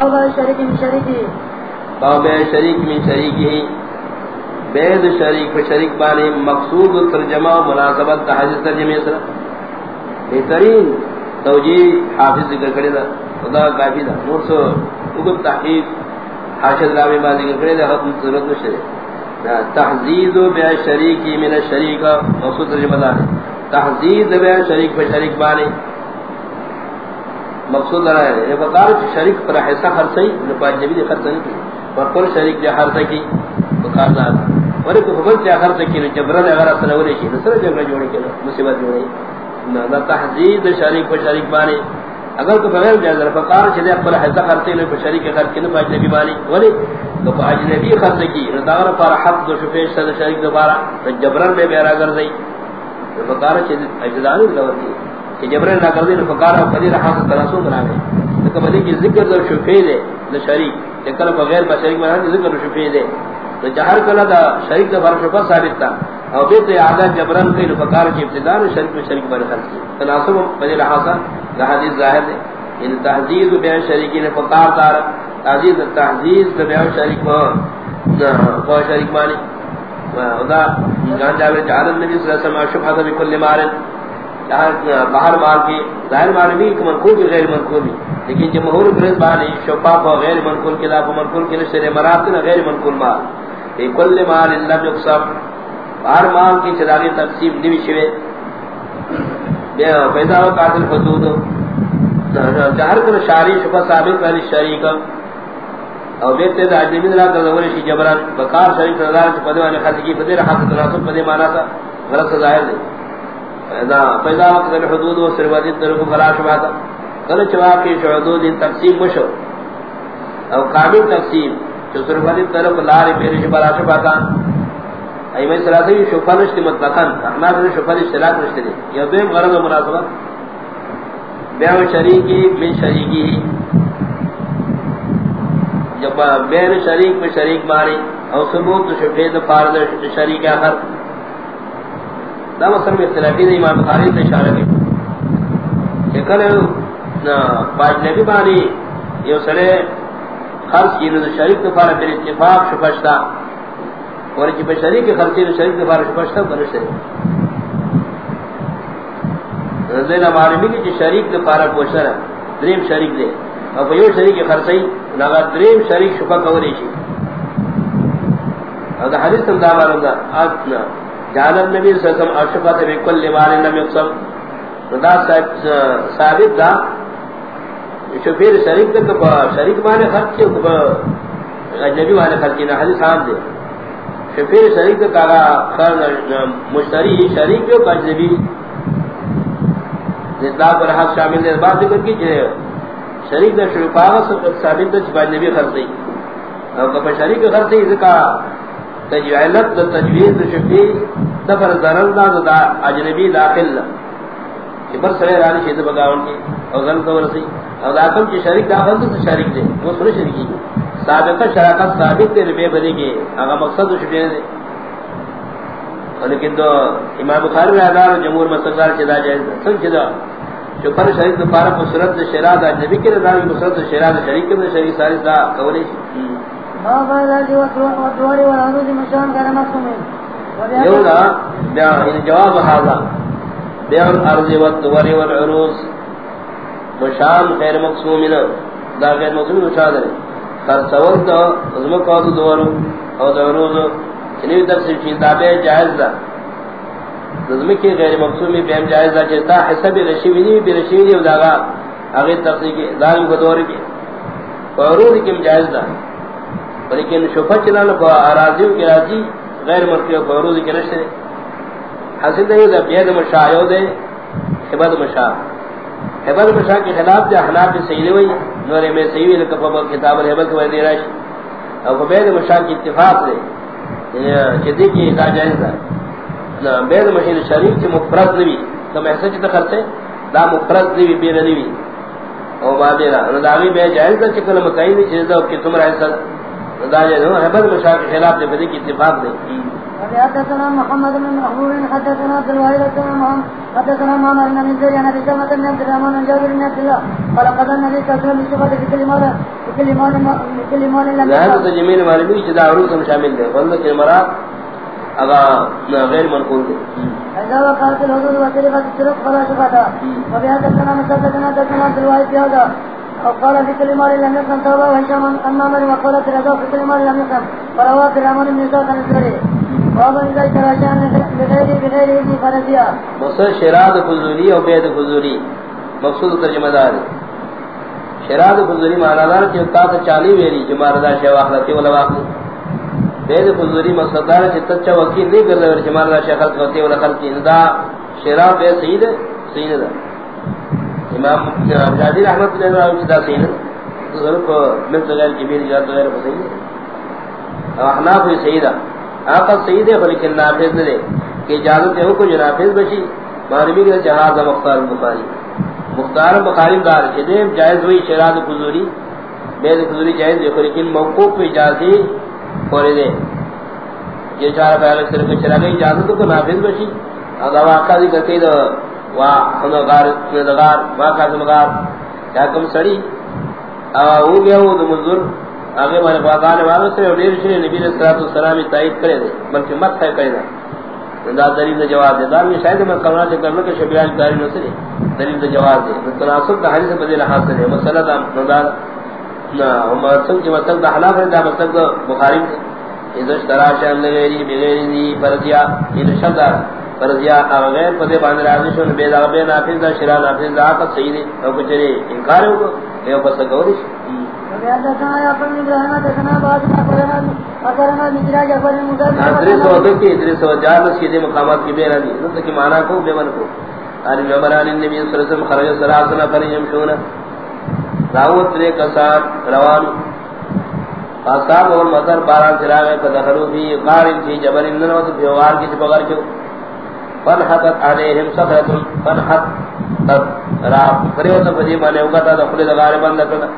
بابا شریک من شریکی. بابا شریک من شریکی. بید شریک و شریک بانی مقصود ترجمہ و مناسبت تحجیز ترجمہ سر بہترین توجیح حافظ ذکر کرے دا. خدا کافی دا. نور سو اگر تحقیق حاشد رامی با ذکر کرے دا. ختم صورت مشرے تحزید و بیا شریکی من شریک مقصود ترجمہ دا تحزید بیا شریک و شریک بانی مقصود رہا ہے یہ بقار شریک پر حصہ خرچ ہی نپاج نبی نے خرچ نہیں کی پر کل شریک جو خرچ کی بقار دا اور ایک خبر کیا خرچ کی جبران اگر اصلا ہونے کی نصر جبران جوڑے کی مصیبت جوڑے نہ تحزید شریک و شریک بانی اگر تو بغیر جائز فقار چلے پر حصہ خرچ نہیں پر شریک خرچ کی نپاج نبی بانی ولی تو اجنبی خرچ کی ندار پر حق دو شفیش صد شریک دوبارہ جبران میں بیارا کر دی فقار چلے اجدانی لور کہ جبرائیل نہ کر فقار اور قدیر حاصل تناسب بنا لے تو کبھی کہ ذکر دو شفیع دے نہ شریک. لیکن بغیر با شریک بنا ذکر شفیع دے تو جہر کلا دا شریک دا فرق شفا ثابت تا اور بیت اعادہ جبران کئی فقار کی ابتداء شریک میں شریک بنا خرچ تناسب قدیر حاصل دا حدیث ظاہر دے ان تحزیز بیان شریکی نے فقار دار. تحزیز تحزیز بیان شریک وہ شریک مانی ودا جان جاوے جعل النبی صلی اللہ علیہ وسلم شفاہ بکل مارن. باہر مال کی، ظاہر مال بھی ایک منقول بھی غیر منقول بھی۔ لیکن جو مہور بانی شفاف و غیر منقول کے لاف منقول کے نشتر مراتن غیر منقول مال۔ ای کل مال اللہ جو جقصب باہر مال کی چلاغی تقسیم نوی شوے۔ پیدا و قاتل حدود۔ جہر کن شاری شفا ثابت والی شریک او بیتے دا عجمی دلال تظوری شی جبران۔ بکار شریک نظار چھ پدے وانے خاصی کی، پدے رحاق تناسب، پدے مانا تھا۔ غلط ظاہر دے پیدا وقت الحدود و سروادی طرف فلا شباتا کل چواقی شعدود ان تقسیم مشو. او کامل تقسیم. جو سروادی طرف لاری پیرش بلا شباتا ایمہ سلاسی شفانشتی مطلقاً. احنا سے شفان اشتراک نشتے دے یہ دویم غرض و مناسبت. بیان شریکی من شریکی. جب بین شریک میں شریک ماری. او ثبوت شفید فارد شریک آخر. دا مصر میں اختلافی دا امام بخاری سے اشارہ کی کہ کل پاج نبی بانی یہ سرے خرچ کی نظر شریک دفارہ پر اتفاق شفشتا اور جب شریک خرچی نظر شریک دفارہ شفشتا برشتے زین معلومی کی شریک دفارہ پوشتر ہے دریم شریک دے اور پہ پیو شریک خرچی نغا دریم شریک شفا کولی شی اور دا حدیث ہم دا مارندہ آتنا جعل النبی صلی اللہ علیہ وسلم اشفت بكل مال لم يقسم دا ثابت دا شفیر شریک دے دا شریک مانے خرچ کی اجنبی مانے خرچ کی حدیث عام دے۔ شفیر شریک دا کاغا مشتری شریک بھی کا اجنبی۔ اطلاق پر حق شامل دے، بات ذکر کی جائے شریک دا شرفاغا ثابت دا چپا اجنبی خرچ دی اور کپا شریک خرچ دی ذکا تجویلت تجویز، دا شفی سفر ضرر دا دا اجنبی داخل. کہ بر سرے رانی شید بگاون کی اور ظلم کو رسی اور داخل کی شریک داخل تو شریک دے. وہ سنے شریکی سابقہ شراکت ثابت دے بے بدے گی اگر مقصد شفی دے. لیکن تو امام بخاری میں ادار جمہور مستقدار چدا جائز دا سن چدا جو پر شریک دو پارا مسرد شراد اجنبی کے رضا کی مسرد شراد شریک کے شریک ساری دا قولی بابا یولا بیان یعنی جواب بیان مشان خیر مقصومین دا غیر مقصومین مشاہد ہے خرصول دا ازمک واسو دوارو او دا عروض چنیوی تقسیم چیز دابے جائز دا ازمکی غیر مقصومی بیم جائز دا چیتا حصہ بھی رشیوی نہیں بھی رشیوی نہیں داغا اغیر تقسیم کی دارم کو دوری کی عروض کم جائز دا لیکن شفا چلانا کو اراضیوں کی راضی، غیر مرکی و فروض کی نشتے حاصل نہیں ہوتا بید مشاہیو دے حباد مشاہ۔ حباد مشاہ کے خلاف جا حناب بھی صحیح ہوئی نور میں صحیح ہوئی لکہ کتاب الحباد کو دے راشی اور بید مشاہ کی اتفاق دے یعنی چدی کی لا جائز دا۔ بید مشین شریف سے مفرد نوی تو محسن چیتا خرچے دا مفرد نوی بیر نوی۔ او بادی را نداغی بے جائز دا چکل مکائی نہیں چیز دا کہ حبد مشاق خلاف دے بدی کی اتفاق دے حدثنا محمد بن محبوب حدثنا عبد الواحد بن محمد حدثنا ماما ان من زيد انا بسمة بن عبد الرحمن بن جابر بن عبد الله قال قد النبي صلى الله عليه وسلم بصفة بكل مال بكل مال بكل مال لم ذهب يقل تجميل معلومی جدا عروض شامل دے بلد کے مراد اگا غیر منقول دے اذا وقعت الحدود وسرقت السرق فلا شبهة. وبهذا مسددنا تسنى عبد الواحد هذا او قال في كل مال لم يكن توبة وهشام اما من وقال في رضا في كل مال لم يكن فرواه في الامر من ساق الزري وابن اذا كراشان بغير بغير اذن فرزيا مقصد شراد فضولی اور بید فضولی. مقصود ترجمہ دار. شراد فضولی معنی دار کہ استاد چالی ویری جمار دا شیخ اخلاقی ولا واقعی بید فضولی مقصد دار کہ تچا وکیل نہیں کر رہے جمار دا شیخ اخلاقی ولا خلقی دا شراب بے سید ہے سید ہے امام شادی رحمت اللہ علیہ دا سید ہے تو ضرور کو ملت غیر کبیر جات غیر سید ہے احناف سید ہے آقا سید ہے لیکن نافذ دے، کہ اجازت ہے کو جو نافذ بشی مغربی کے جہاز مختار بخاری. مختار بخاری دار چھے جائز ہوئی شراد فضوری بید فضوری جائز ہے، لیکن موقوف پہ اجازی پورے دے. یہ چارہ پہلے صرف چرا گئی اجازت کو نافذ بشی اگر واقعہ ذکر کئی دو واقعہ دغار واقعہ دمغار کیا کم سڑی او گیا وہ دو مزدور آگے مانے فاقانے والا سے دیر شری نبی علیہ الصلوۃ والسلام تائید کرے دے بلکہ مت ہے کرے دے دا دلیل دا جواب دے دا میں شاید میں کمرہ سے کرنے کے شبیان کاری نہ سرے دلیل دا جواب دے تناسب دا حدیث بدل حاصل ہے مسئلہ دا نظر نہ ہم سب کی مسئلہ دا حلاف دا مسئلہ بخاری میں اذا اشترا شان لغیری بغیر دی فرضیا ان شد فرضیا غیر پدے باندھ راضی شون بے دا بے نافذ دا شرا نافذ دا کا صحیح ہے او کچھ انکار ہو مجرا جعفر المدرس ادریس و دکی ادریس و جارس کی دے مقامات کی بے رضی نت کی معنی کو بے من کو۔ ان جبران النبی صلی اللہ علیہ وسلم خرج سراسنا پر یمشون دعوت نے کسان روان۔ اصحاب اور مطر باران چراغ فدخلوا فی قارن فی جبل اندن و بیوار کی بغیر کیوں فنحتت علیہم صخرت فنحت را فریوت فجی مانے اگتا دخل دغار بند کرنا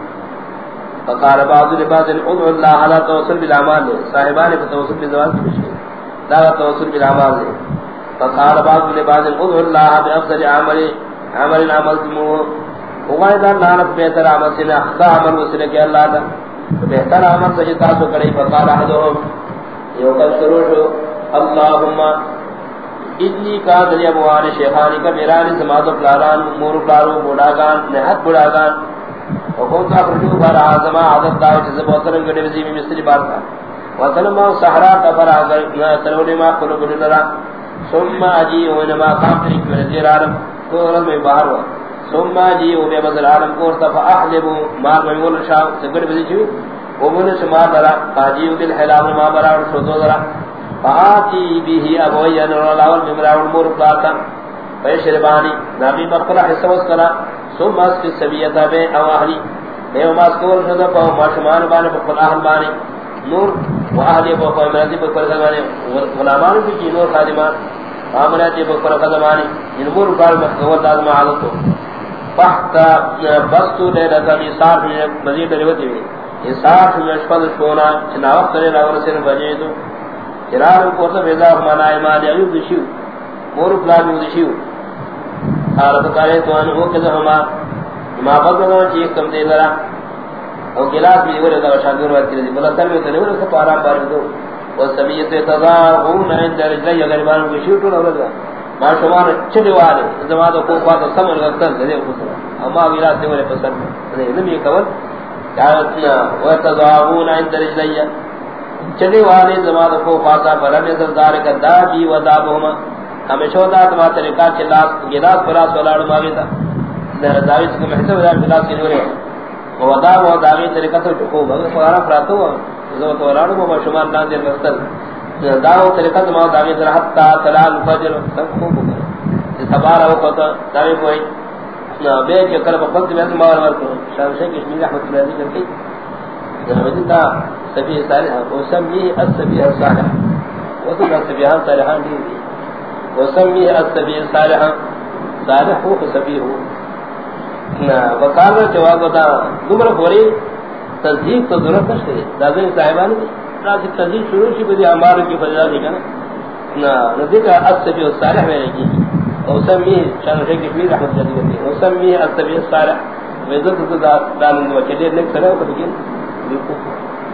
فقال بعض لبعض ادعو اللہ على توصل بالعمال لے صاحبان کو توصل بالزوال کی مشکل لا توصل بالعمال لے فقال بعض لبعض ادعو اللہ بافضل عمل عمل عمل تمو وغير اللہ نف بہتر عمل سے اخطا عمل وسلے کہ اللہ دا. بہتر عمل سے تاسو کرے فقال احدهم یو کل شروع شو. اللهم انی کا دنیا بوان شیخانی کا میرانی سماعت پلاران، مور پلارو بوڑاگان نہت بوڑاگان وقوم کا فرجو بار آزم عادت داو چیز بوصلن گڑی وزی میں مستری بار تھا۔ وصلن ما سحرا کفر آگر سنوڑی ما قلو گڑی لرا ثم اجی وینما قام تریک من زیر عالم، تو رد میں باہر ہوا۔ ثم اجی و بے بزر عالم کو ارتا فاحلبو مار میں مول شاو سگڑی وزی چوی ومن شمار لرا فاجی و دل ما برا و شدو لرا فآتی بیہی ابوی انر اللہ ممراون مور پلاتا فیشربانی. نامی مقبلہ حصہ وسکنا ثم اس اسق السبيتا بے اواہلی. بے ماسکول شدہ پا ماشمان بانے پا اہل بانے نور و اہلی پا پا امراتی پا پر زمانے غلامان کی نور خادمان آمناتی پا پر خدمانی ان مور کار مخدور داد معالتو فحتا بستو لیلتا ایسار مزید روتی ہوئی. ایسار من اشفاد شونا چنا وقت لے راور سن بجیدو. چرار کو تو بیدا ایمان ایوب دشیو مور پلان دشیو حالت کرے تو ان ہو کہ ہما ما بدلو چی کم دے لرا او گلاس بھی ورے دا شاگور وقت دی بلا سر میں تے ورے سے پارا بار دو او سبیت تضاعون عند رجل اگر بار کو شوٹ نہ لگا ما شمار چڑی والے زما تو کو پاس سمر وقت دے کو اما گلاس دے ورے پسند نے نمی کول کیا و تضاعون عند رجل چڑی والے زما تو کو پاسا بلا میں کا دا جی و دا بہما ہمیشہ دا تما طریقہ چلا گلاس پراس ولاڑ ماگے تھا۔ در داویس کو محسب دا گلاس کی نورے وہ دا وہ داوی طریقہ تو کو مگر فارا پراتو زو تو ولاڑ مو شمار دان دے مستل دا وہ طریقہ تو ما داوی در حتا تلال فجر سب کو کو سبارا وہ پتہ داوی کوئی نہ، بے کہ کر وقت میں مار مار کو شام سے کشمیر رحمت اللہ علیہ کرتی جناب دا سبھی صالح وہ سب یہ السبیہ صالح. وہ تو سبیہ صالحان دی وسمیه السبیل صالحا صالح ہو سبیہ ہو وقال جواب دا. دمر فوری تصدیق تو ضرورت نشتے دازن صاحبان کی راز تصدیق شروع شی بدی اعمال کی فضیلت ہے نا. نہ ندی کا السبیل صالح میں کی وسمي شان شیخ کی رحمت شيخ كبير رحمه الله عليه وسمي التبي الصالح وذكر دان وكده لك سره وكده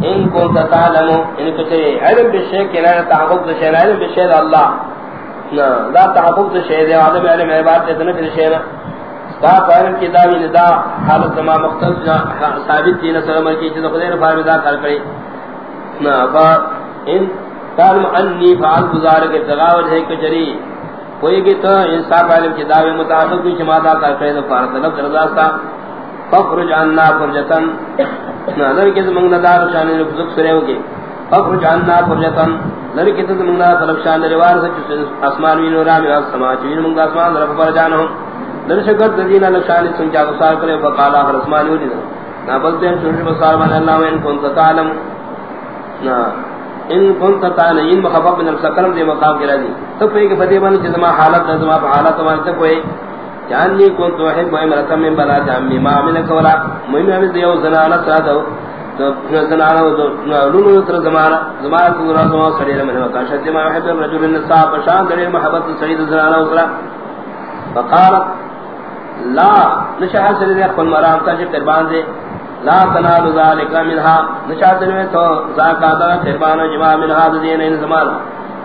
ان کو تعلم ان کو چاہے علم بشے کے لیے تحقق بشے علم بشے اللہ نا لا تحقق بشے دے آدم علم عباد دیتا نا پھر شے تا پہلے کی داوی ندا حالت زمان مختلف ثابت تھی نصر عمر کی چیز خدیر فارمی دا کر کری نا با ان تعلم انی فعال گزار کے تغاوج ہے کچری کوئی بھی تو انصاف علم کی دعوی مطابق بھی جماعت کا کرے تو فارغ طلب رضا سا فخرج عنا فرجتن نظر کے منگ ندار شان رزق سرے ہوگی فخرج عنا فرجتن نظر کے تو ندار طلب شان روار سے اسمان وی نورا میں سما چین منگ اسمان رب پر جانو. نظر شکر دین لشان سن جا گسار کرے فقالا ہر اسمان وی نہ بلتے ہیں سن بسار من اللہ وین کن تعلم. نہ ان كنت تعالى ان مخفف من السكرم دي مقام کے راضی. تو کوئی کہ بدی بن حالت جسما حالت وان کوئی جاننی کو تو ہے کوئی مرتم میں بلا جامی ما من کولا مہم میں دیو زنانا سادو تو زنانا تو لولو تر زمانہ زمانہ کو راز و سڑے من کا شد ما يحب الرجل النساء شان دل محبت سعید زنانا اسرا فقال، لا نشہ سر دے خپل مرام کا قربان دے، لا تنال ذلك منها نشہ نشاط میں تو زاکاتا قربان جمع منها دین ان زمان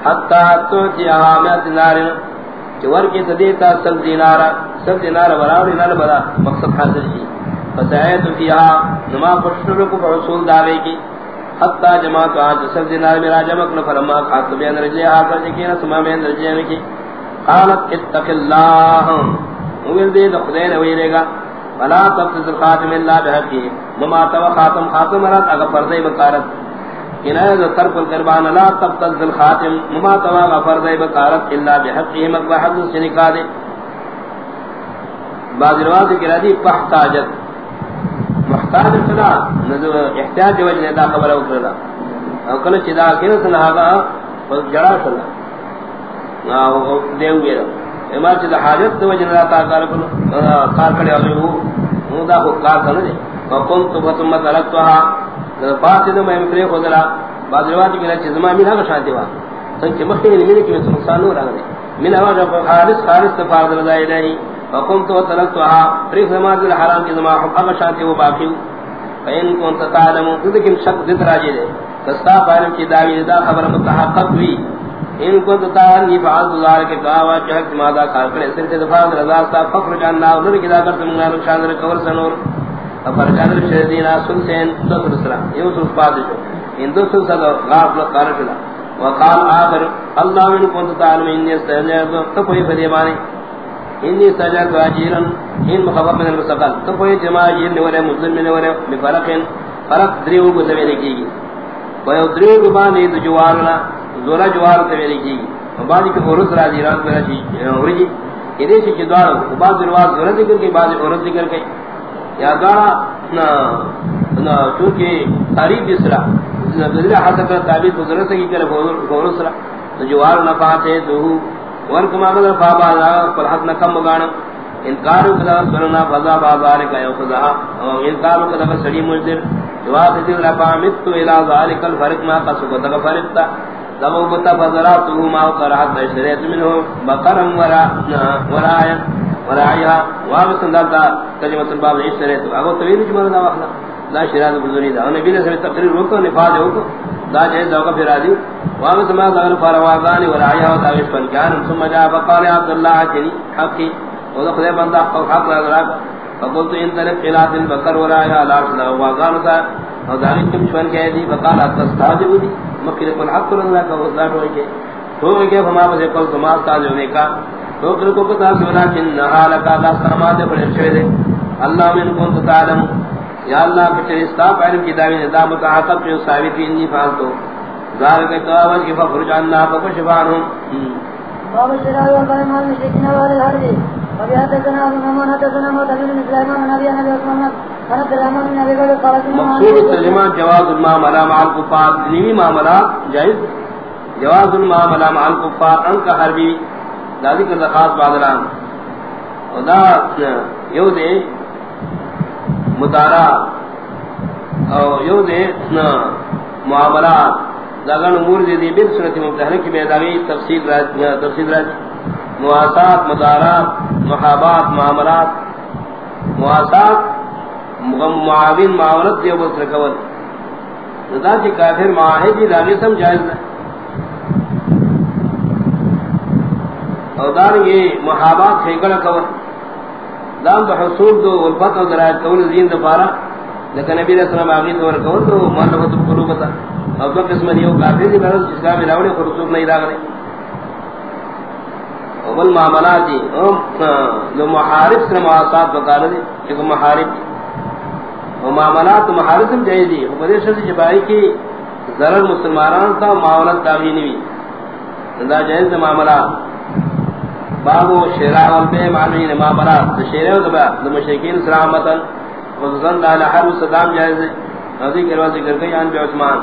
حتا تو تیها میں دینار چور کی تدیتا سب دینار سب دینار براوی نال بڑا مقصد حاصل کی فسایت فیها نما پشتر کو رسول دعوے کی. حتا جمع تو اج سب دینار میرا جمع کن فرما خاص بیان رجے آکر کی نہ سما میں رجے کی. قالت اتق اللہ. وہ دے خدا نے ویرے گا. فلا تبتز الخاتم اللہ بحقی. مما تو خاتم خاتم مرات اگر فرضی بکارت کنایہ ترک القربان لا تبتز الخاتم مما تو اگر فرضی بکارت اللہ بحقی مقبہ حدث سے نکا دے بعض رواد کرا دی پحتاجت۔ محتاج صدا نظر احتیاج وجہ دا خبر اکرلا او کل چدا کنا سنہاگا جڑا صدا دیو گیرہ اما چ حاجت تو وجن راتا کار کو کار کڑے ہوے وہ مودا کو کار کر دے وقم تو فتم ترکتها میں پرے کو بعد روایت کی چیز ما مینا کا شانتی وا سن کے مخے نے میرے کی نقصان ہو رہا ہے من اواز خالص خالص تفاضل رضای نہیں وقم تو ترکتها پرے سما دل حرام کی زما حق شانتی وہ باقی فین کون تعلم لیکن شک ذکر اجے دے کستا فارم کی داوی دا خبر متحقق ہوئی ان کو تتان یہ بعض گزار کے گاوا چہک مادا کار کرے سر سے دفاع رضا تا فخر جاننا انہوں نے کدا کر تم نال شان کور سنور افر جان شہدینا سلسین دوسر سلام یہ اس بات جو ان دوسر صد غاف لو کار وقال اخر اللہ من کو تعالی من استجاب، تو کوئی بدی مانی انی سجاد واجرن ان مخفف من المسقل تو جماع یہ نور مسلم نے نور بفرقن فرق دریو کو سویرے کی گی وہ دریو کو باندې د جوارنا زورا جوار تے ویلی کی بعد یعنی کہ عورت راضی رات میرا جی اورجی ادے سے کہ دوڑ بعد رواز زورا ذکر کے، بعد عورت ذکر کے۔ یا دوڑا نہ نہ چونکہ تعریف اسرا نظر حاصل کر تعبیر گزرت کی کرے عورت سرا تو جوار نہ پاتے دو ور کما مگر بابا پر حق نہ کم گانا انکار کلا کرنا فضا بازار کا یو خدا انکار کلا سڑی مجدر جواب دے ربا مت الى ذلك الفرق ما قصد فرقتا لو بتا ما قرات بشريت منه بقرم، ورا ورايا ورايا وابسن ذا كلمه الباب اشتريت ابو طويل جمله دا واخلا لا شراد بزني دا۔ نبی نے تقریر وکو، نفاذ وکو، دا جے دا پھر ادی وابس ما ذل فرواغان ورايا وداوش پن جان ثم جاء فقال عبد الله جني حقي وہ خدا بندہ حق لگا فقلت ان طرف خلاف البقر ورايا لا لا واغان دا اور ذالک کم شون کہہ دی، فقال استاجب دی۔ مکر کو حق کر اللہ کا وزار ہوئے کہ تو کہ ہما بے کل تمام تاج ہونے کا تو کر کو پتہ سنا کہ نہ لگا کا سامان دے بڑے چھوڑ دے اللہ من کو تعلم یا اللہ کہ استا پہلے کی دعوی نظام کا حق جو ثابت نہیں فال تو ظاہر کہ تو اول کی فخر جاننا کو شفاعوں باب شراء و قائمان مشرکین والے ہر وبه حدثنا ابو نعمان حدثنا معتمد بن سليمان عن ابي نبي عثمان عن عبد الرحمن بن ابي قال مقصود ترجمہ جواز المعاملہ مع الكفار دینی معاملہ جائز جواز المعاملہ مع الكفار ان کا حربی دادی کا خاص بادران. خدا یو دے مدارا او یو دے معاملات. داغن امور دے دی بل سنت مبتہر کی بیداغی تفصیل راج تفصیل راج مواسات مدارات محابات معاملات. مواسات معاون، معاونت دیو بسر کول دا چی کافر معاہدی داغی سم جائز ہے او دارنگی محابات خیکل کول. دام دا حصول دو والفت و درائت کول زین دا پارا لیکن نبی علیہ السلام آغید دور کول دو مالفت قلوبتا او دو قسم نیو کافر دی برد اسلامی راوڑی خرصوب نہیں راگنے اول معاملات دی دو محارب سر معاصات بکار دی ایک محارب دی و معاملات محارب سم جائے دی و بدے شخص جبائی کی ضرر مسلمانان تا معاملات داغی نوی دا جائز دا معاملات. بابو شراء والبے معنی معاملات دا شراء والبے دا مشرکین سلامتا خصوصا دا لحر صدام جائز دی نوزی کے روازی کر گئی آن بے عثمان.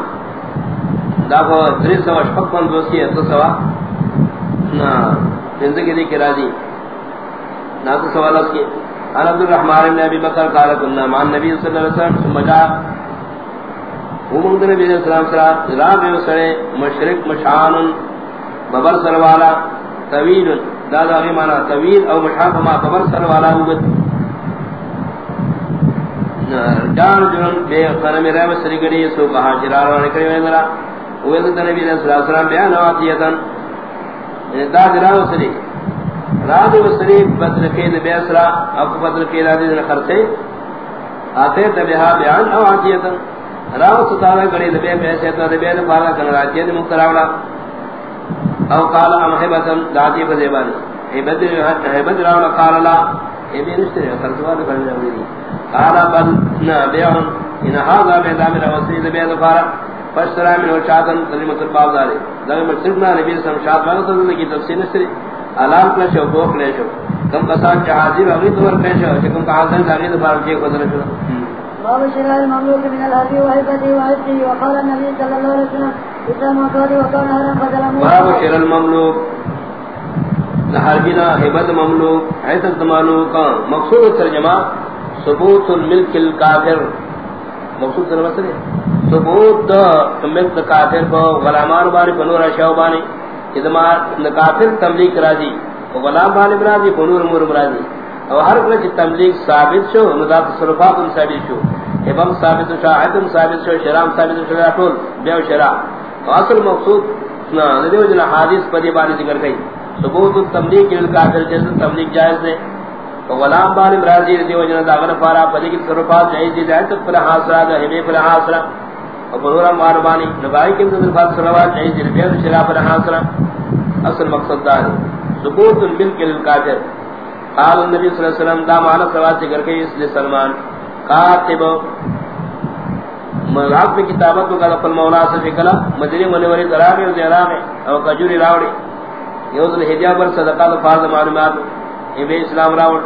دا کو دریس سوا شفق من ہے. تو سوا. نا. زندگی دی کرا دی نا تو سوال اس کی. ان عبد الرحمن بن ابي بکر قال كنا مع النبي صلى الله عليه وسلم. ثم جاء. ومن النبي صلى الله عليه وسلم لا بي مشرق مشان ببر سر والا طويل دا دا غي معنی طويل او مشان ما ببر سر والا ہو جان جن بے قرم رہو سری گڑی سو کہا جرار نے کرے میرا وہ نبی صلی اللہ علیہ وسلم بیان واقعیتن یعنی دا جراو سری راد و سری بدل کے نبی اسرا اپ بدل کے راد نے خرچے آتے تبہا بیان او عطیتا راو ستارا گڑی نبی پیسے تو نبی نے پارا کر راجے نے مختراولا او قال ام ہبتن داتی بزیبان ہبت ہبت راو قال لا. یہ بھی نشتے خرچوا کرنے والی قال بل نبیان ان هذا بيدام الوسيد بيد فارا فسرا من وشاتن کلمۃ الباب دارے دغه مصرنا نبی صلی اللہ علیہ وسلم شاد کی تفصیل سری علام کلا شو کو کم کسا جہازی اگلی دور پہ شو. کم کہا دن داغی دو بار کے قدر شو. باب شراء المملوك من الهدي وهبته وعزه وقال النبي صلى الله عليه وسلم إذا ما قال وكان هرم فظلموا باب شراء المملوك لحربنا حبت مملوک. حیثت مملوک مقصود ترجمہ ثبوت الملک الكافر مقصود ترجمہ سرے ثبوت ملک کافر کو غلامان باری پنور اشیاء بانی. ادما کافر تملیک راضی. غلام بانی راضی پنور مور راضی اور ہر کلچ تملیک ثابت شو ندا تصرفات ثابت شو. ابم ثابت شو، عدم ثابت شو، شرام ثابت شو اٹول بیو شرا اصل مقصود. نہ دیو جنا حادث پدی بانی ذکر گئی ثبوت التملیک للکافر جیسے تملیک جائز ہے غلام بانی راضی دیو جنا داغن پارا پدی کی تصرفات جائز دی ہے تو پر حاصلہ ہے ہمیں پر حاصلہ. اور بنورا ماربانی نبائی کے اندر فات صلوات چاہیے جن بیر شراب رحاصر اصل مقصد دار ثبوت الملک للکافر قال النبی صلی اللہ علیہ وسلم، دا معنی سوال ذکر کے اس لیے سلمان. کاتب مرات میں کتابت کو کہا مولا سے فکلا مدری منوری دراغی و زیراغی او کجوری راوڑی یوزن حجاب پر صدقہ تو فارض معلومات۔ یہ اسلام راوڑ۔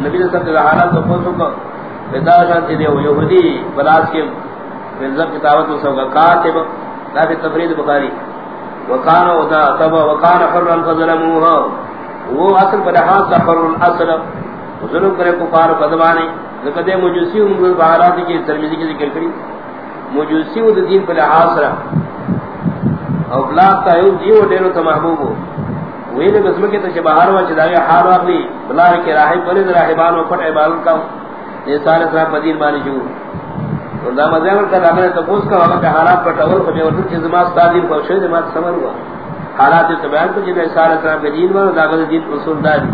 نبی صلی اللہ علیہ وسلم حالات کو پوچھو کو۔ ودا شانتی دیو، یہودی بلاس کے۔ بنظر کتابت و سوگا کاتب لا تفرید بخاری۔ وکان ودا تب وکان حرا فظلموها۔ وہ اصل پر ہاتھ کا حر الاصل۔ ظلم کرے کفار فضبانی لقد مجوسی ان بحالات کی ترمیزی کی ذکر کری۔ مجوسی و دین پر حاصل او بلاغ تا یو دیو ڈیرو تا محبوب ہو. ویلے بسم کے تشبہار و چداغی حال واقلی بلاغ کے راہی پرد راہبان و پٹ عبادت کا یہ سارے سراب مدین بانی جو اور دا مزیور کا دامنے تپوس کا وقت حالات پر ٹول کو بیورد کی زمان ستادین کو شوید مات سمر ہوا. حالات اس بیان کو جب سارے سراب دین ور داغت دین اصول داری.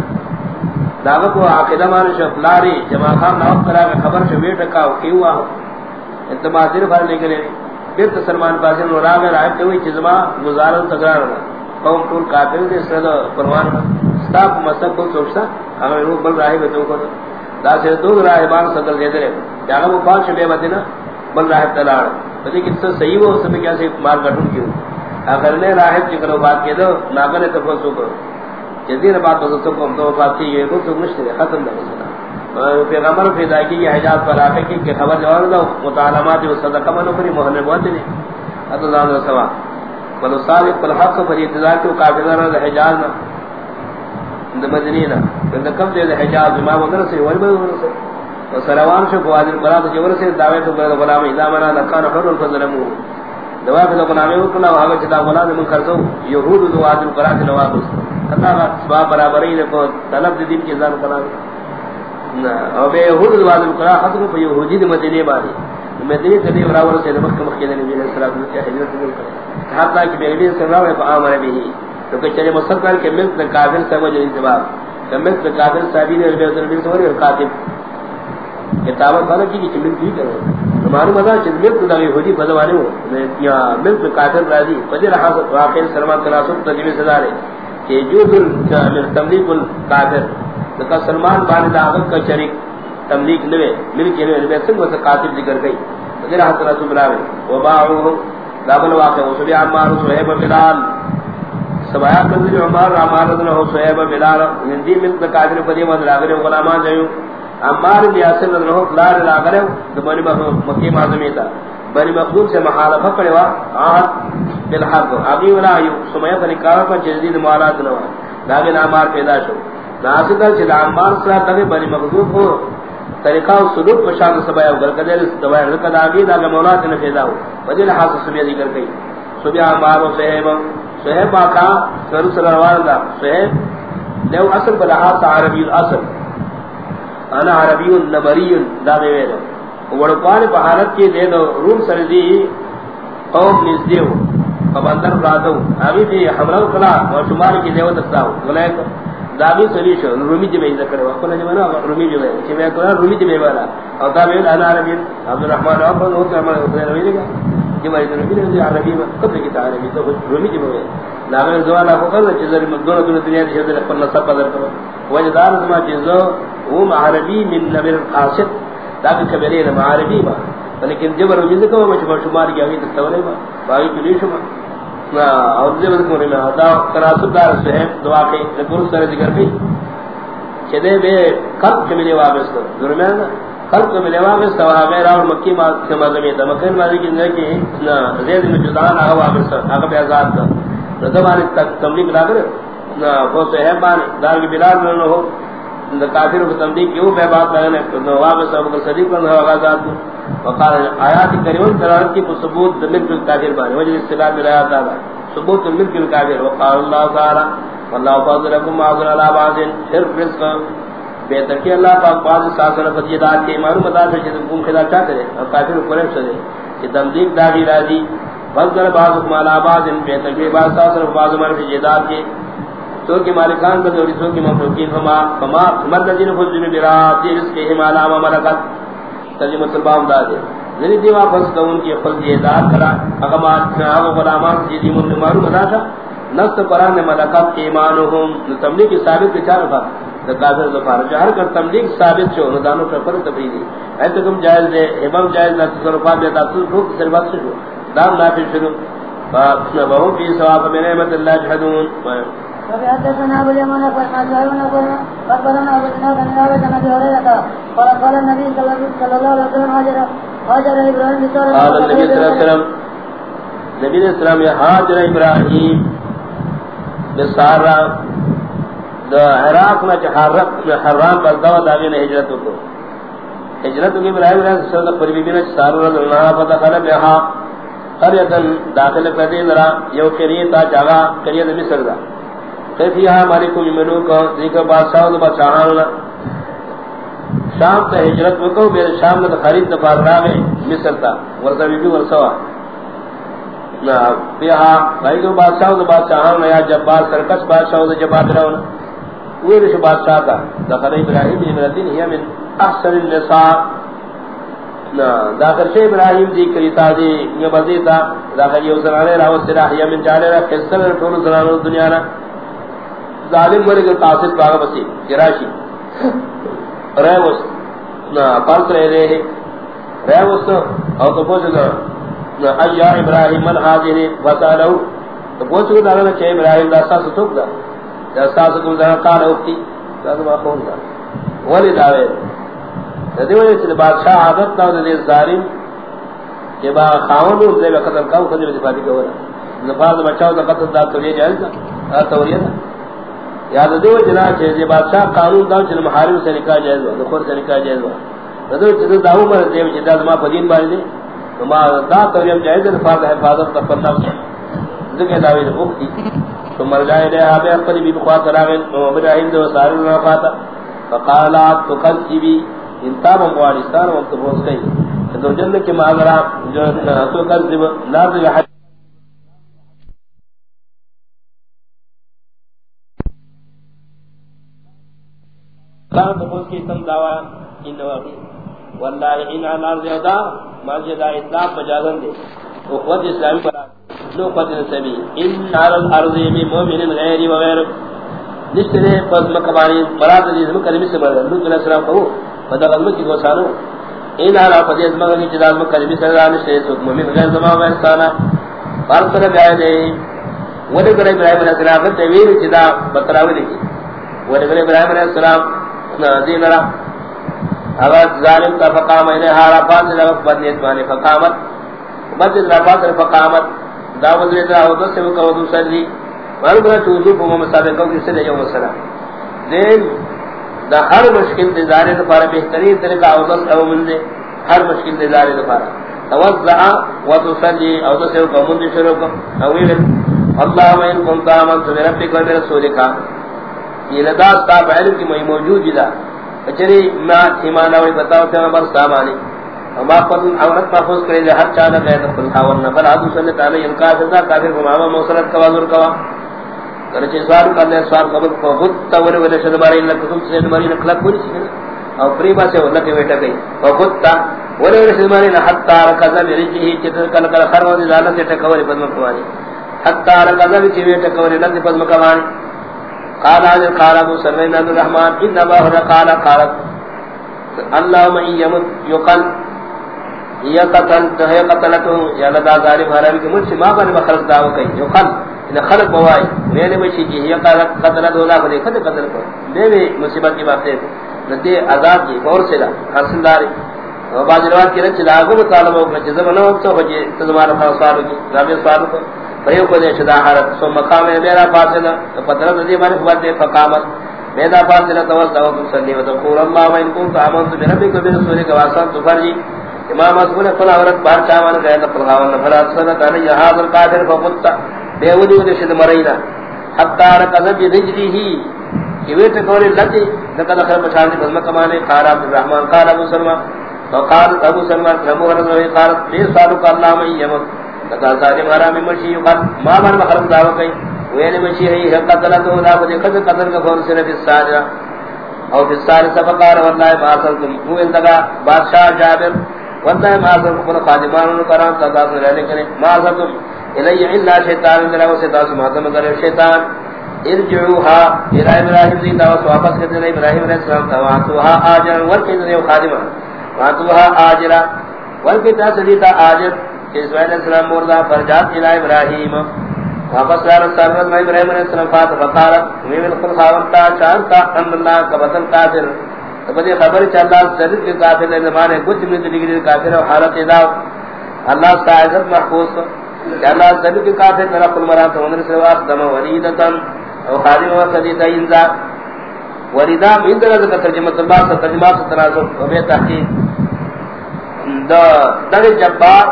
داغت کو عقیدہ مانو شف لاری جمع خام نوک کرا خبر شو، بیٹا کاو کیوا ہو انتماثر بھر لے گلے پھر سلمان پاسن اور آگے رائب کے ہوئی چیزما گزارن تقرار ہونا قوم ٹول کافر دے سرد پروان ستاپ مستق کو سوچتا ہمیں روح بل راہی بتو کو دا سے دو راہبان صدر دے دے جاگا وہ پاک شبے بدنا بل راہب تلاڑ پتہ کہ تو صحیح ہو سب کیا سے مار گٹھن کیوں اگر نے راہب کی کرو بات کے دو ناگن تفوسو کرو جدیر بات بس تو کم تو بات کی یہ کو تو مشکل ختم نہ ہوتا پیغمبر پیدا کی یہ حجاز پر آکے کی کہ خبر جواب دو مطالمات و صدقہ منو پری محرم بہت نہیں اللہ عنہ سوا بلو صادق پر حق پر اتدار کو قابلان رہا حجاز نا دا مدنینا کہ کم دے دا حجاز ما وندر سے، ولی بدر سے۔ وسروان شو قوادر برات جور سے دعوے تو بلد غلام، اذا منا لکان حر الفضلمو۔ دوا پہ لوگ نامے وکلا وہاں چتا مولا نے من کرتو یہود دو آج القران نواب اللہ کا سبا برابر ہی کو طلب دین کی ذات کلا او بے یہود دو آج القران ختم پہ یہودی دے مدینے بارے مدینے تے برابر سے مکہ مکہ نے نبی علیہ الصلوۃ والسلام ہجرت کی حتا کہ نبی صلی اللہ علیہ وسلم امر بھی تو کہ چلے مستقبل کے ملک کافر سمجھ انتباہ کہ ملک کافر صحابی نے نبی صلی اللہ علیہ وسلم کاتب کتابت والا کی کہ ملک ہی کرو ہمارے مزا چلمیت دا یہودی بدوانے ہو۔ یا ملک کافر راضی۔ فجر حاصل واقع سلمان تناسب تجیب سے دارے۔ کہ جو دل تملیک الکافر لکا سلمان بانی دا آغت کا شرک تملیک نوے ملک نوے نوے سنگ واسا قاتب ذکر گئی فجر حاصل تناسب راوے وباعوه دابل واقع وصبی عمار صحیب بلال. سبایا کنزل عمار عمار رضنہ صحیب بلال، ہندی ملک کافر فدیم ودراغر غلامان جائیوں۔ عمار بن یاسر رضی اللہ عنہ لا کرے تو بنی مکی سے محالفہ کرے وا عہد بالحق ابھی ولا ایو سمیہ پر نکاح پر جدید موالات نہ لیکن عمار پیدا شو۔ ناسدہ سے عمار سے تبے بنی مخدوم کو طریقہ و. سلوک پر سبایا گر کدے دوا رکد ابھی دا مولا نے پیدا ہو وجہ حاص سمیہ ذکر کئی سبیا عمار و صہیب صہیب کا رسول صلی اللہ علیہ وسلم صہیب لو اصل بلا عربی الاصل. انا عربی نبری، دا دے ویلو وڑپان پا حالت کی دے دو روم سردی قوم نزدیو فبندر راتو ابھی بھی حملو کلا اور شمار کی دیو دستاو گلائے کو داغی سلی شو، رومی جمعی ذکر وقت نے جمعنا رومی جمعی. چی میں کلا، رومی جمعی والا. اور دابی انا عربی. عبدالرحمن عبدالرحمن ہوتا ہے ہمارے حسین رومی لگا جمعی رومی لگا عربی میں قبل کی تا عربی؟ تو رومی جمعی لاغر زوالا کو کرنا چیزر دونوں دونوں دنیا دی شدر اپنا نصب بدر کرو. وجدار زمان چیزو وہ عربی من نبر قاصد تاکہ کبیرے نم عربی با لیکن جبر وجد کو مجھ پر شمار کی آگئی تکتولے با باقی کلی شما اور جبر کو رہنا دا تناسب دار صحیب دعا کے لکر سر ذکر کی۔ چدے بے قلب کمیلے واپس کر درمیان قلب کمیلے واپس کر غیر اور مکی مازمی تا مکین مازمی کی اندر کی زید میں جدان آگا واپس کر آگا پہ آزاد کر رضوانی تملیق لا کر وہ صحیب بانی۔ دار کی بلاد میں ہو۔ کافر کو تمدید کیوں بے بات لگنے تو واپس ابو بکر صدیق نے آغازات وقال آیات کریمہ دلالت کی ثبوت ملک الکافر بارے وجہ استدلال میں آیات ہے ثبوت ملک الکافر وقال اللہ تعالی والله فضلكم ما ذل على بعض، صرف رزق۔ بے تکی اللہ پاک بعض ساتھ ساسن فضیلات کے معلوم بتا سے جن کو خدا چاہ کرے اور کافر کو سے کہ تمدید داغی راضی۔ فضل بعض ما لا بعض بے تکی بعض ساسن بعض مر فضیلات کے۔ تو کہ مالکان بدو رسو کی مفروقین فما فما مرد جن خزن برات جرس کے حمالا و ملکت ترجمہ سلبام دا دے۔ یعنی ذری دیوا پس کون کی خلق دار کرا۔ اقامات اقا اچھا، غلامان ہاں، جدی من معلوم ادا تھا۔ نص قرآن نے ملکت ایمانہم۔ تملیغ ثابت کے چار تھا۔ کافر ظفار جہر کر تملیغ ثابت چھو ندانو پر پر تبریدی ایسے کم جائز دے، امام جائز نہ تصرفات دے تاثر روح صرفات سے شو۔ دام نافذ شروع۔ فہم فی ثواب من نعمت اللہ جہدون۔ وبحدثنا ابو ابو بن ابي هريره قال قال النبي صلى الله عليه وسلم هاجر هاجر ابراهيم قال النبي صلى الله عليه وسلم نبی علیہ السلام یہ حاجر ابراہیم بسارا دا عراق میں حرام پر دوا داغی نے ہجرت کو ہجرت کی ابراہیم علیہ السلام قریبی بنا سارا رضی اللہ عنہ فتح بها داخل قدين را یو قریتا جگہ قریت مصر دا کیفیہ مالک الملوک ذکر بادشاہ و بادشاہان شام تا ہجرت وکو میرے شام تا خرید دفار راگے مصر تا ورزا بی بی ورسوا بیہا غیر دو بادشاہ و بادشاہان یا جباد سرکس بادشاہ و جباد رہون وہ رش بادشاہ تا دخل ابراہیم امرتین ہی من احسن النساء۔ داخل شے ابراہیم دی کریتا دی، یہ بزیتا داخل یہ زنانے راو سراح یا من جالے را کسل رٹول زنانوں دنیا را ظالم مرے کے قاصد باغ بسی جراشی ریوس نا پرس رہے رہے ریوس او تو پوچھ گا، نا، ایا ابراہیم من حاضر فسالو تو پوچھ گا، نا چھے ابراہیم، دا ساس ٹھوک دا۔ استاس کو ذرا قال اوتی ذات ما خون دا ولی داوے دیو نے بادشاہ عادت نہ دے ظالم۔ کہ با خاون دے قتل کا خود دے بادی کو نفاذ بچاؤ دا قتل دا تو یہ جائز دا توریہ دا۔ یاد دیو جنا چھ بادشاہ قانون دا چھ محارم سے نکاح جائز ہوا خور سے نکاح جائز ہوا۔ ردو چھ داو مر دیو چھ دا ما پدین بارے دے ما دا توریہ جائز نفاذ حفاظت کا پتہ ذکر داوی نے بوک دی تو مر جائے دے ابے اپنی بھی بخوا کراویں ابراہیم دے سارے نہ پاتا فاتا فقالا تکذبی انتا مغوالستان وقت بوس گئی۔ تو جنت کے ماغرا، جو تو کذب نازل حد کان کی تم دعوا ان واقعی واللہ ان على زیادہ ما زیادہ اطلاق مجازن دے اخوت اسلامی پر لو قد نسبی ان على الارض من مؤمن غیر و نشترے پس مکبانی مراد دیز مکرمی سے مرد لوگ علیہ السلام کہو فدغل مکی گوسانو این حالا فدیز مکرمی چیزاز مکرمی سے مرد نشترے سوک مؤمن غیر زمان و انسانا فارسل بیائے دے ولی ابراہیم علیہ السلام خطے ویر چیزا بطراوی لکی ابراہیم علیہ السلام دین را اگر ظالم کا فقام انہیں حالا فاصل وقت بدنیت مانی فقامت. مسجد را فاصل فقامت. دعوت لیتا ہوتا سے وہ کہو دوسر لی معلوم ہے کہ وضو کو مسابقہ کو کس سے یوم السلام دین، دا ہر مشکل دے دارے تو پارا بہترین طریقہ اوضل او من دے. ہر مشکل دے دارے تو پارا. توضع و تصلی او تو سے کو من شروع کو اویل اللہ و ان کنت آمنت بربک و برسولک یہ لداس تا علم کی موجود جدا اچری اچھا جی، ما ایمان اوی بتاو تے نمبر سامانی اما قد عورت محفوظ کرے لے ہر چاہنا گئے تو خلقا ورنہ فل عدو صلی اللہ علیہ انکار سزا کافر کو ماما موصلت کا وزر کوا کرچے سوار کرنے سوار قبل کو خود تور ولی شد ماری اللہ قسم سے ماری نکلک بولی چکے اور پریما سے اللہ کے بیٹا گئی۔ اور خود تا ولی ولی شد ماری حتی رکھزا میری جی چیہی چتر کل کل خروان دالت سے ٹکوری پدم کوانی حتی رکھزا بھی چیوی ٹکوری لد پدم کوانی قال حضر قال ابو سلمین عبد الرحمن ان ابا حر قال قالت اللہم ان یمت یقل یا قتل تو ہے قتلتو یا لدا ظالم حرام کی مجھ سے ماں بنے مخلص دعوی کئی یقل ان خلق بوائی میں نے بچی کی یا قتلتو لا خدے خد قتل کو دے بھی مصیبت کی بات ہے ندے عذاب کی غور سے لا حاصل داری اور بعض روایت کی رچ لاغو مطالبہ کو جزم نہ ہو تو بجے تزمار خاص سوال کی رابع سوال کو پریو کو دے شدا حرت سو مقام میرا فاصلہ. تو پتر ندی مانے فوت دے فقامت. میدا فاصلہ تو تو سنی و تقول تو قول اللہ وان كنت امنت بربك وبرسولك واسان تفرجي امام مسئول فلا عورت بار چاوان گئے تو فرغاون فلا سنت علی جہاز القادر فقطا بے وجود شد مرینا. حتی رکضب رجلی ہی. کہ ویٹ کوری لتی لقد اخر مشاہدی فضم کمانے. قال عبد الرحمن، قال ابو سلمان وقال ابو سلمان رمو رضوی، قال بے سالک اللہ، من یمت لقد ظالم حرام مشی قال ما من مخرم دعوی کئی وین مشی ہے حقا تلتو بدے قدر قدر کا فون سنہ الساجرہ او فی السالسہ فقال واللہ ما اصلتم ہو انتقا بادشاہ جابر والله ما اظن خادمان کرام صدا رہنے کرے۔ ما اظن الی الا شیطان میرا وہ داس ماتم کرے شیطان۔ ارجعوها الى ابراہیم دی دعوت واپس کر دے، ابراہیم علیہ السلام تواتوها اجر ور کے دے خادم تواتوها اجر ور کے سلیتا اجر کہ اسماعیل علیہ السلام مردا فرجات الى ابراہیم۔ واپس دار سرور میں ابراہیم علیہ السلام فات فقالت میں من خاونتا چانتا ان اللہ کا بدل کافر۔ بڑی خبر چ اللہ ذرت کے کافر نے زمانے کچھ میں ڈگری کافر اور حالت ادا اللہ کا عزت محفوظ کہ اللہ ذرت کے کافر میرا کل مراد عمر سے واس دم وریدتن او خادم و صدیتا انزا۔ وریدا من در کا ترجمہ تربا سے ترجمہ سے تناسب و بے تحقیق۔ دا در جبار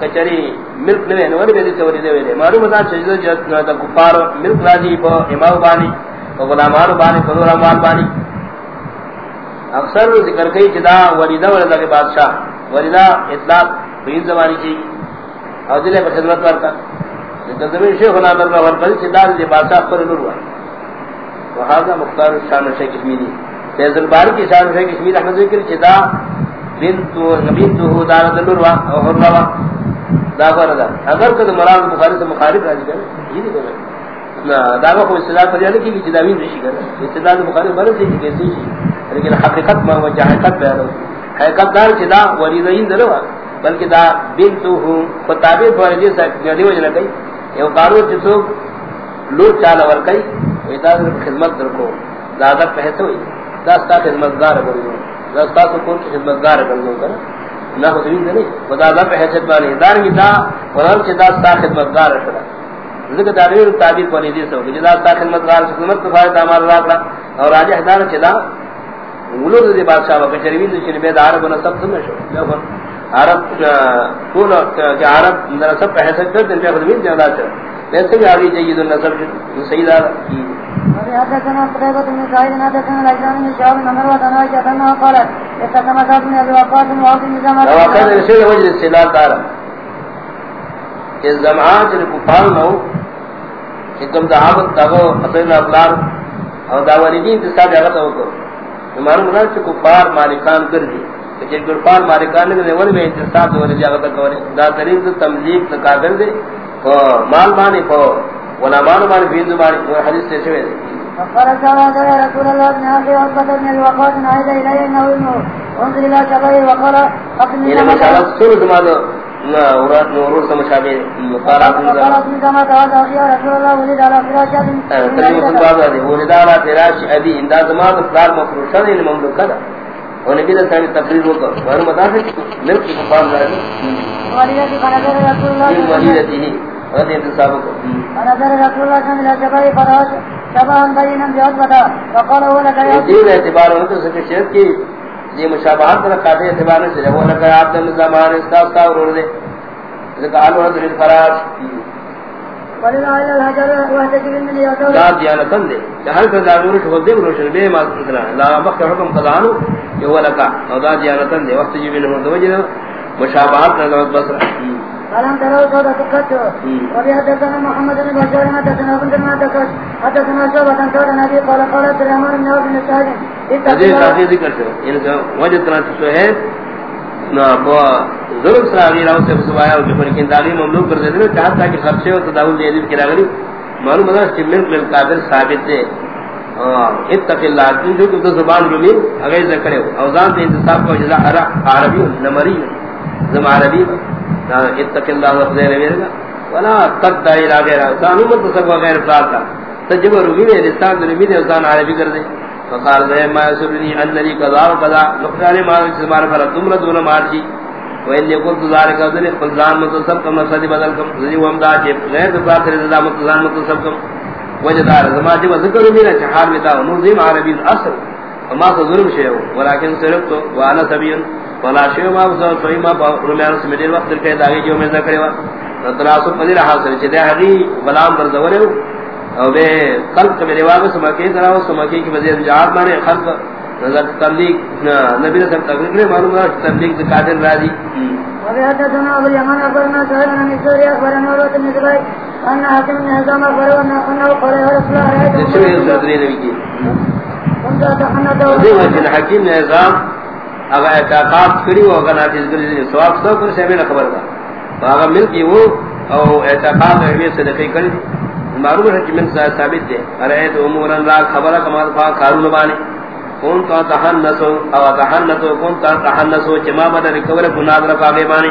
کچری ملک نے نور بے سے وریدے ویلے معلوم تھا سجدہ جت نہ دا کفار ملک راضی پ امام بانی و غلامان بانی فضل امان بانی۔ اکثر ذکر کئی جدا ولیدہ ولیدہ کے بادشاہ ولیدہ اطلاق بین زمانی کی۔ اور دلے پر خدمت ورکا لیکن زمین شیخ نامر میں ورکل چدار دے بادشاہ پر نور ہوا۔ وہاں مختار شان شیخ کشمیری۔ فیض الباری کی شان شیخ کشمیری احمد ذکر چدا بنت بنت ہو دار دلور وا اور روا دا وردا اگر کہ مراد بخاری سے مخالف راضی کرے یہ نہیں کرے نا دعوا کو اصلاح پر یعنی کہ جداوین رشی کرے اصلاح بخاری مرض سے کیسے لیکن حقیقت میں وہ بیان ہو حقیقت دار چدا ولیدین دلو بلکہ دا بنت ہوں فتابع پر جیسا گدی وجہ نہ کئی یہ قارو جسو لو چال ور کئی ویداد خدمت در کو دادا پہتے ہوئی داستا خدمتگار کرو داستا تو کون کی خدمتگار بن کرو کرنا نہ خدمین دے نہیں ودادا پہتے بانی دار کی دا ورم چی داستا خدمتگار کرنا ذکر داغیر تعبیر کو نہیں دی سو کہ داستا خدمتگار خدمت کو فائدہ ہمارا راکڑا اور راجہ حدار چی دا ولود دی بادشاہ وقت چروین دی چنی بید عرب نصب سمیں شو. عرب کون کہ عرب، نصب پہتے کر دن پہ خدمین دی ادا چاہ ویسے بھی آگے جید النظر سید آرہ حدثنا قتيبة بن سعيد حدثنا الأجرام بن شهاب بن عمر وتناجى أنه قال استخدم سعد بن أبي وقاص وعوف بن زمان وقال رسول وجه السلال دارا کہ زمعان چلے کفار نو کہ کم دعوت داغو اصل اقلار اور داوالدین انتصاب جاگتا ہو کرو۔ معلوم نہ کہ کفار مالکان کر دی کہ کفار مالکان نے ول میں انتصاب دو جاگتا کرے۔ دا طریق تملیک تکاگر دے۔ مال مانی کو غلامان مانی فیند مانی حدیث سے شوئے سعد يا رسول الله ابن أخي عقبة بن الوقاص عهد إلي أنه ابنه انظر إلى وقال أقم إلى مسألة سورة ماذا نورات نورور سمشابه وقال أقم كما تواضع يا رسول الله ولد على فراش على فراش أبي إن ذا زمان فلار مفروشان إلى مملوك كذا ونبي ذا ثاني تقرير وقع وأنا مدافع ملك سبحان الله ولدتي فنظر رسول الله من وليدته هذا انتصاب فنظر رسول وسلم فراش وقال هو لك يا دین اعتبار ہونے تو سکے شیط کی۔ یہ مشابہات پر قاطع اعتبار سے جب وہ لگا آپ نے زمان اس کا کا اور الحجر من دیانتن دے۔ جہاں کا دارور شو دے روشن بے ما سنا لا وقت حکم قضانو یہ وہ لگا اور دا دیانتن دے۔ وقت جی بن متوجہ مشابہات نہ بس فلم تروا صوت تكتو وبي حدثنا محمد بن بشار حدثنا ابن ما تكت حدثنا شعبة صوت النبي قال قال الرحمن بن عوف بن سعد حدیث کافی ذکر سے ان کا وجہ تنا تو ہے۔ نہ وہ ضرور سراغی راو سے سوایا اور جبر کی داغی مملوک کر دیتے چاہتا کہ خرچے اور تداول دے کہ راغلی۔ معلوم ہے کہ من من قابل ثابت ہے۔ اتق اللہ۔ جو کہ زبان رومی اگر ذکر ہے اوزان دے انتصاب کو جزا عربی نمری۔ زم عربی۔ اتق اللہ وفدے نبیر کا ولا تقدع الى غیر اوزان من تصب غیر فلاتا تجب رومی نے، لسان نبی نے اوزان عربی کر دے۔ فقال ذا ما يسرني انني قضاء وقضاء نقدار ما سمار فر تمر دون مارجي وان يقول ذلك ذل فلان متصل كما صد بدل كم ذي ومدا غير ذات رضا متصل متصل كم وجدار زما جب جی، ذکر میرا چہار میں تھا نظم عربی الاصل وما ظلم شيء ولكن صرفت وانا سبي ولا شيء ما سوى ما رمیان سے میرے وقت کے داغی جو میں ذکر ہوا تناسب قدر حاصل چدے ہری غلام برزورے او بے خلق میرے واقع سمکی طرح ہو سمکی کی وزیر جہاد مانے خلق نظر تبلیغ نبی رسل تبلیغ نے معلوم ہے تبلیغ قادر راضی. وبحدثنا ابو اليمان اخبرنا سهيل بن مسعود اخبرنا عروه بن زبير ان حاتم بن حزام اخبرنا انه قال يا رسول الله حکیم نے نظام اگر اعتقاد کری ہو، اگر ناتیز کری دی سواب سو کر سے میں خبر تھا۔ اگر مل کی وہ، او اعتقاد و اہمیت صدقی کری دی معلوم ہے کہ من ثابت ہے ارے تو امورا لا خبر کما فا کارون بانی کون کا تحنسو او تحنسو کون کا تحنسو چما بد ریکور گناہ در پاگے بانی۔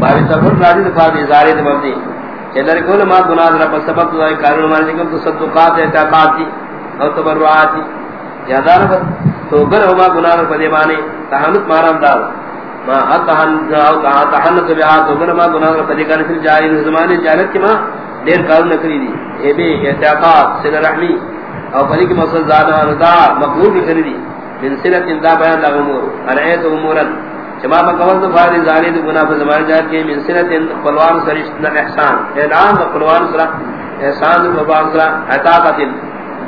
باری سفر راضی دفاع دی، زاری دی۔ مبدی چلر کول ما گناہ در پر سبب تو کارون بانی کم تو صدقات اعتقاد دی او تبرعات دی یادار بس تو گر ہما گناہ در پدے بانی تحنس مارام دار ما اتحن او تحنس بیا تو گر ما گناہ در پدے کان پھر جاری زمانے جالت کی ما دیر کار نکری دی. اے بے اعتقاد صدر رحمی. او پلی کی مصد زادہ رضا مقبول بھی کری دی. من صلت اندا بیان لغ امور ارائیت امورا چما مقبول تو فاری زانی دی گناہ پر زمان جات کے من سلت صلت قلوان سرشتنا احسان. اعلان دا قلوان سرا احسان دا قلوان سرا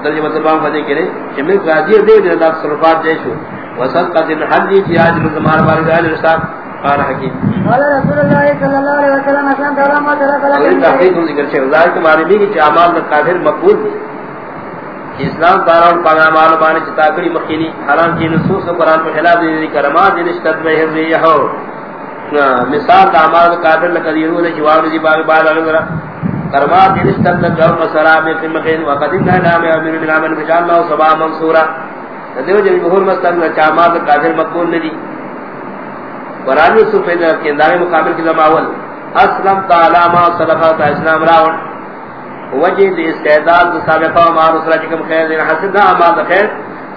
ترجمہ طلبان فتح کرے کہ من قاضی دے دے دا صرفات جیشو وصدقت حدی چی آج رزمان بارد آل رساب قال حکیم قال رسول الله صلى الله عليه وسلم اسلام تعالى ما ترك اور تحقیق ذکر ہے ظاہر کہ معلومی کی اعمال میں کافر مقبول تھی اسلام دارا اور پانا مال بان چتاکڑی مخینی حالان کی نصوص قرآن پر خلاف دی کرامات دین اشتد میں ہے یہ ہو مثال دا اعمال کافر لقدیرو دے جواب دی باغ بعد اگر کرامات دین اشتد جو مسرا میں وقدم نام امیر بن عامر بجان اللہ صبا منصورا۔ دیو جن ظہور مستند چامات کافر مقبول نہیں ورانی صفید کے اندار مقابل کی زماول اسلم تعالی ما صدقات اسلام راون وجہ دے استعداد سابقہ و مار اسرا چکم خیر دین حسد دا اعمال خیر۔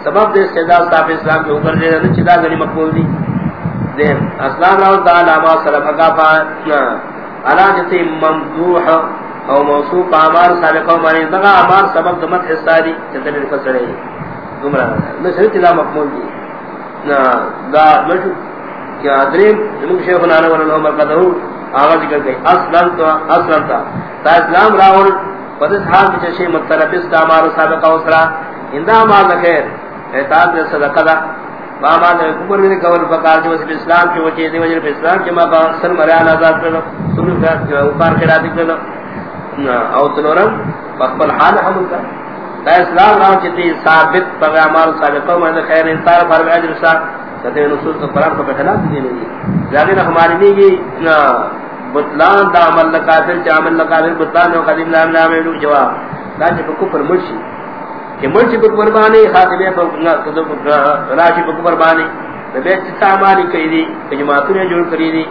سبب دے استعداد صاحب اسلام کے اوپر دے نہ چدا گنی مقبول دی۔ دے اسلام اللہ تعالی ما سلف کا فا علا جتی ممدوح او موصوف اعمال سابقہ و مار دا اعمال سبب دمت حصاری چتن فسرے گمراہ نہ شرط لا مقبول دی. نا، دا مشو کیا دریم من شیخ نانا ورن عمر قدہو آغاز ذکر گئی اصلا تو اصلا تا. تا اسلام راول بدس حال کی چشی مطلبس دا مارو سابقہ وصرا اندہ مال خیر. احتاط دے صدقہ دا. باما دے کبر میں کول فقار جو جی اسم اسلام کی وچی دی وجر اسلام کی ماں سن مریان آزاد کرو سنو کا اوپار خیرات کرو او تنورم فقبل حال حمل کر. دا اسلام راو چیتی ثابت پغیامار سابقہ میں خیر انتار پر فرم عجر سا. کہتے ہیں نصوص تو قرآن کو بخلاف دی نہیں. لیکن ہماری نہیں گی بطلان دا عمل لکافر چا عمل لکافر بطلان دا قدیم نام نام نام جواب. دا چا پا کفر مرشی. کہ مرشی پا کفر بانی خاتمے پا راشی پا کفر بانی. نبیت چتا عمالی کئی دی کجماعتوں نے جوڑ کری دی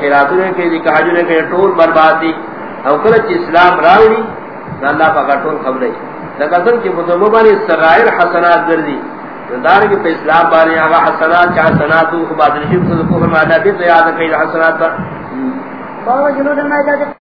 خیراتوں نے کئی دی کہاجوں نے کئی ٹول برباد دی او کلچ اسلام راوڑی نا اللہ پا ٹول خبر ہے لکہ کی فتمہ بانی سرائر حسنات گردی دار کے اسلام بارے آگا حسنات چاہ حسنات کو بعد نشیب کو فرمایا بھی تو یاد کئی حسنات پر بابا جنود میں